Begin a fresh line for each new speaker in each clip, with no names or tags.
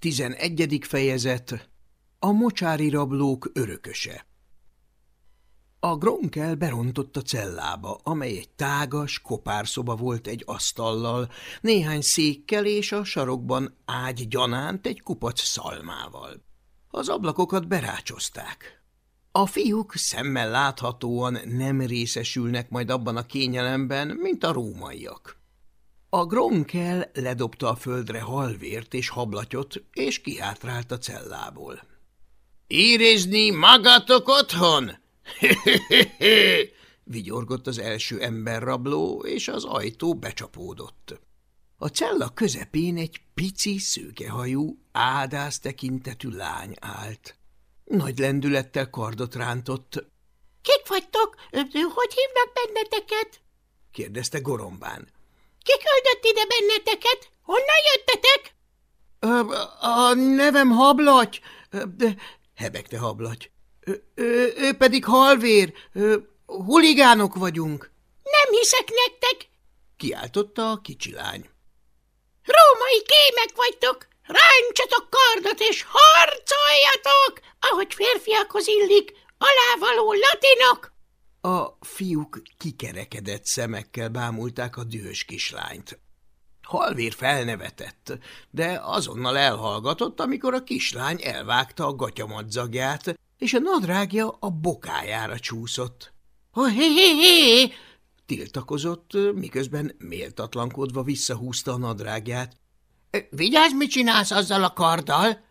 Tizenegyedik fejezet A mocsári rablók örököse A Gronkel berontott a cellába, amely egy tágas, kopárszoba volt egy asztallal, néhány székkel és a sarokban ágy gyanánt egy kupac szalmával. Az ablakokat berácsozták. A fiúk szemmel láthatóan nem részesülnek majd abban a kényelemben, mint a rómaiak. A Gronkel ledobta a földre halvért és hablatyot, és kihátrált a cellából. – Érezni magatok otthon? – vigyorgott az első emberrabló, és az ajtó becsapódott. A cella közepén egy pici, szőkehajú, ádász tekintetű lány állt. Nagy lendülettel kardot rántott.
– Kik vagytok? Hogy hívnak benneteket?
– kérdezte gorombán.
Küldött ide benneteket? Honnan jöttetek?
– A nevem Hablaty, de hebegte Hablaty. Ő, ő pedig halvér, huligánok vagyunk.
Nem hiszek nektek,
kiáltotta a kicsi lány.
Római kémek vagytok, ráncsatok kardot és harcoljatok, ahogy férfiakhoz illik, alávaló latinok!
A fiúk kikerekedett szemekkel bámulták a dühös kislányt. Halvér felnevetett, de azonnal elhallgatott, amikor a kislány elvágta a gatyamadzagját, és a nadrágja a bokájára csúszott. – Hé, hé, hé! – tiltakozott, miközben méltatlankodva visszahúzta a nadrágját. – Vigyázz, mit csinálsz azzal a karddal?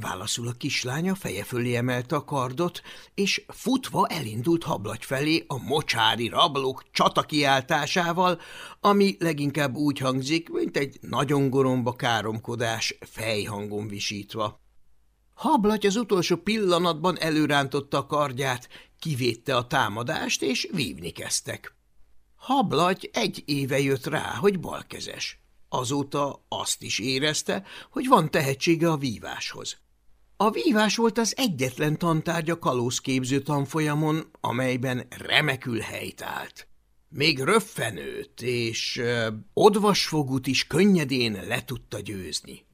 Válaszul a kislánya feje fölé emelte a kardot, és futva elindult hablagy felé a mocsári rablók csatakiáltásával, ami leginkább úgy hangzik, mint egy nagyon goromba káromkodás fejhangon visítva. Hablaty az utolsó pillanatban előrántotta a kardját, kivédte a támadást, és vívni kezdtek. Hablaty egy éve jött rá, hogy balkezes. Azóta azt is érezte, hogy van tehetsége a víváshoz. A vívás volt az egyetlen tantárgya kalózképző tanfolyamon, amelyben remekül helyt állt. Még röffenőt és ö, odvasfogut is könnyedén le tudta győzni.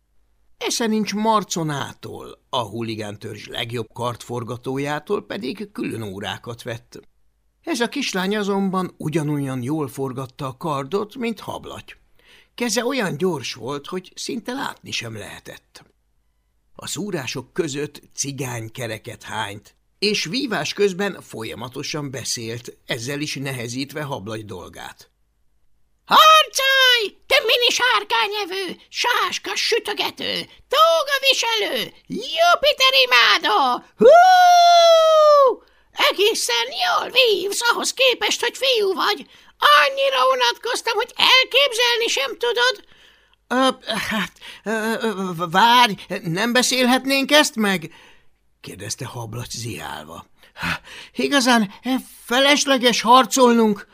Esze nincs Marconától, a huligántörzs legjobb kartforgatójától pedig külön órákat vett. Ez a kislány azonban ugyanolyan jól forgatta a kardot, mint hablaty. Keze olyan gyors volt, hogy szinte látni sem lehetett. A szúrások között cigány kereket hányt, és vívás közben folyamatosan beszélt, ezzel is nehezítve hablagy dolgát.
– Harcolj, te mini sárkányevő, sáska sütögető, tóga viselő, Jupiter imádó! Hú! Egészen jól vívsz ahhoz képest, hogy fiú vagy. Annyira unatkoztam, hogy elképzelni sem tudod.
– Hát, várj, nem beszélhetnénk ezt meg? – kérdezte hablac ziálva. – Igazán felesleges harcolnunk.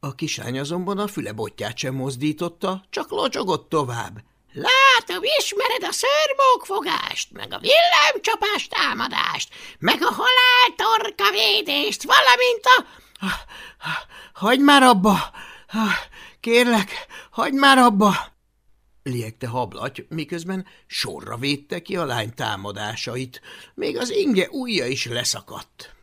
A kisány azonban a füle botját sem mozdította, csak locsogott tovább.
– Látom, ismered a szörmókfogást, meg a villámcsapás támadást, meg a haláltorka védést, valamint a…
– Hagyd már abba! Kérlek, hagyd már abba! Liegte hablaty, miközben sorra védte ki a lány támadásait, még az inge ujja is leszakadt.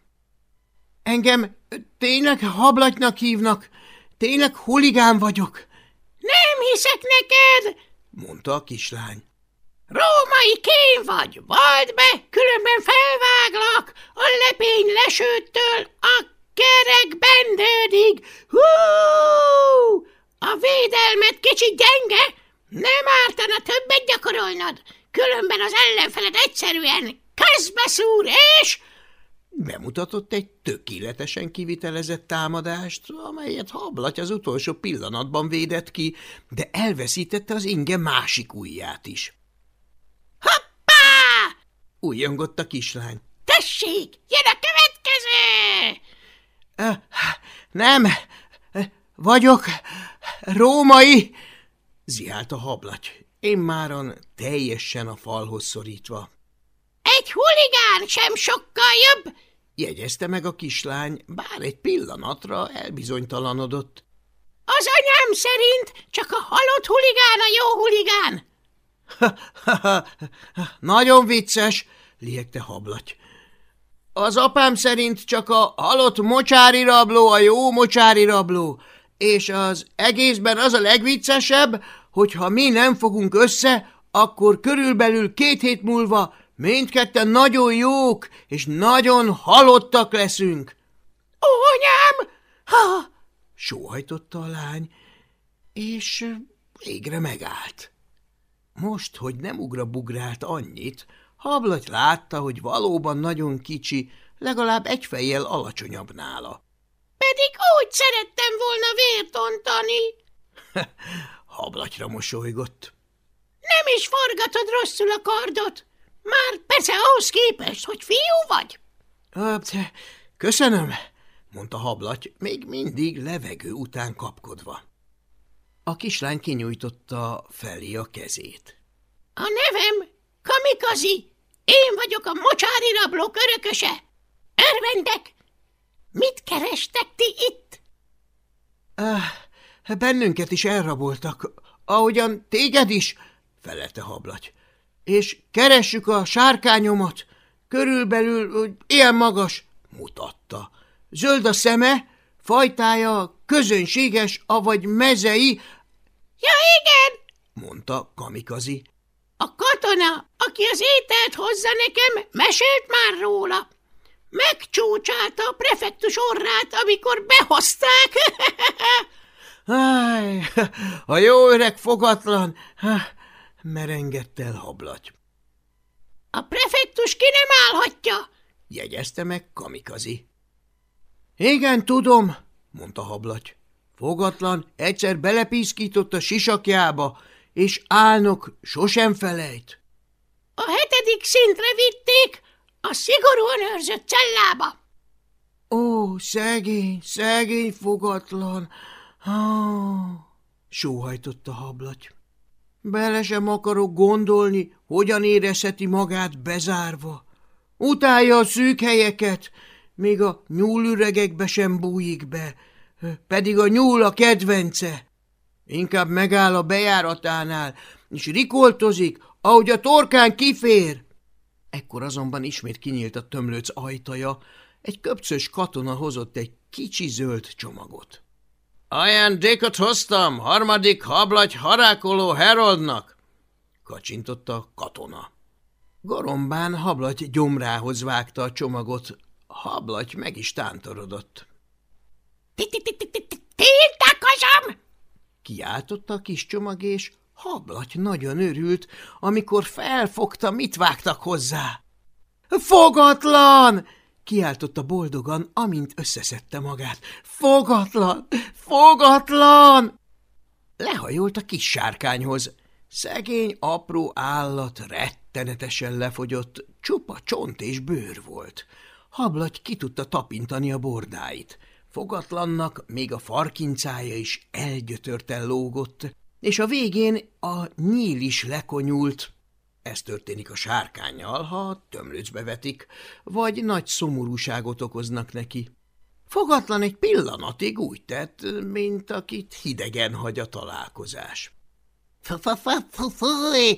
– Engem tényleg hablatynak hívnak? Tényleg huligán vagyok?
– Nem hiszek neked!
– mondta a kislány.
– Római kén vagy, vald be, különben felváglak, a lepény lesőttől a kerek bendődig. Hú! A védelmet kicsit gyenge, nem ártana többet gyakorolnod, különben az ellenfeled egyszerűen közbeszúr, és...
Bemutatott egy tökéletesen kivitelezett támadást, amelyet hablaty az utolsó pillanatban védett ki, de elveszítette az inge másik ujját is.
– Hoppá!
– újjongott a kislány.
– Tessék, jön a következő!
– Nem, vagyok római! Zihált a hablaty, én máran teljesen a falhoz szorítva.
Egy huligán sem sokkal jobb,
jegyezte meg a kislány, bár egy pillanatra elbizonytalanodott.
Az anyám szerint csak a halott huligán a jó huligán.
Nagyon vicces, liegte hablaty. Az apám szerint csak a halott mocsári rabló a jó mocsári rabló, és az egészben az a legviccesebb, hogy ha mi nem fogunk össze, akkor körülbelül két hét múlva mindketten nagyon jók és nagyon halottak leszünk.
Ó, anyám!
Ha! sóhajtotta a lány, és végre megállt. Most, hogy nem ugrabugrált annyit, Hablaty látta, hogy valóban nagyon kicsi, legalább egy fejjel alacsonyabb nála.
Pedig úgy szerettem volna vért ontani.
Hablatyra mosolygott.
Nem is forgatod rosszul a kardot. Már persze ahhoz képest, hogy fiú vagy.
Köszönöm, mondta hablaty, még mindig levegő után kapkodva. A kislány kinyújtotta felé a kezét.
A nevem Kamikazi. Én vagyok a mocsári rablók örököse. Örvendek! Mit kerestek ti itt?
Uh, bennünket is elraboltak, ahogyan téged is, felelte hablaty. És keressük a sárkányomat, körülbelül ilyen magas, mutatta. Zöld a szeme, fajtája közönséges, avagy mezei.
Ja, igen,
mondta Kamikazi.
A katona, aki az ételt hozza nekem, mesélt már róla. Megcsúcsálta a prefektus orrát, amikor behozták.
Áj, a jó öreg fogatlan, merengett el hablaty.
A prefektus ki nem állhatja,
jegyezte meg Kamikazi. Igen, tudom, mondta hablaty. Fogatlan egyszer belepiszkított a sisakjába, és álnok sosem felejt.
A hetedik szintre vitték, a szigorúan őrzött cellába.
Ó, szegény, szegény fogatlan, ah, sóhajtotta hablaty. Bele sem akarok gondolni, hogyan érezheti magát bezárva. Utálja a szűk helyeket, még a nyúlüregekbe sem bújik be, pedig a nyúl a kedvence. Inkább megáll a bejáratánál, és rikoltozik, ahogy a torkán kifér. Ekkor azonban ismét kinyílt a tömlőc ajtaja, egy köpcös katona hozott egy kicsi zöld csomagot. Ajándékot hoztam harmadik hablagy harákoló Heroldnak, kacsintotta a katona. Gorombán hablagy gyomrához vágta a csomagot, hablagy meg is tántorodott.
– Tiltakozom!
Kiáltotta a kis csomag, és hablaty nagyon örült, amikor felfogta, mit vágtak hozzá. Fogatlan! kiáltotta boldogan, amint összeszedte magát. Fogatlan! Fogatlan! Lehajolt a kis sárkányhoz. Szegény, apró állat rettenetesen lefogyott, csupa csont és bőr volt. Hablagy ki tudta tapintani a bordáit. Fogatlannak még a farkincája is elgyötörten lógott, és a végén a nyíl is lekonyult. Ez történik a sárkányjal, ha tömlőcbe vetik, vagy nagy szomorúságot okoznak neki. Fogatlan egy pillanatig úgy tett, mint akit hidegen hagy a találkozás.
Fúj,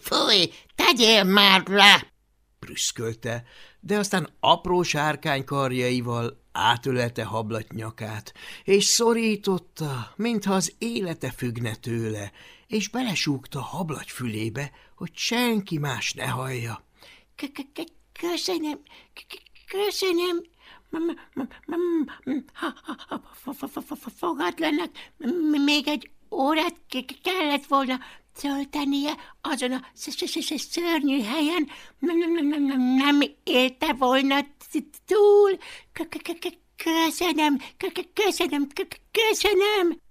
fúj, tegyél már le!
prüszkölte, de aztán apró sárkány karjaival átölelte hablat nyakát, és szorította, mintha az élete függne tőle, és belesúgta hablagy fülébe, hogy senki más ne hallja.
– Köszönöm, köszönöm, fogadlanak, még egy órát kellett volna töltenie azon a szörnyű helyen, nem élte volna túl. Köszönöm, köszönöm, köszönöm.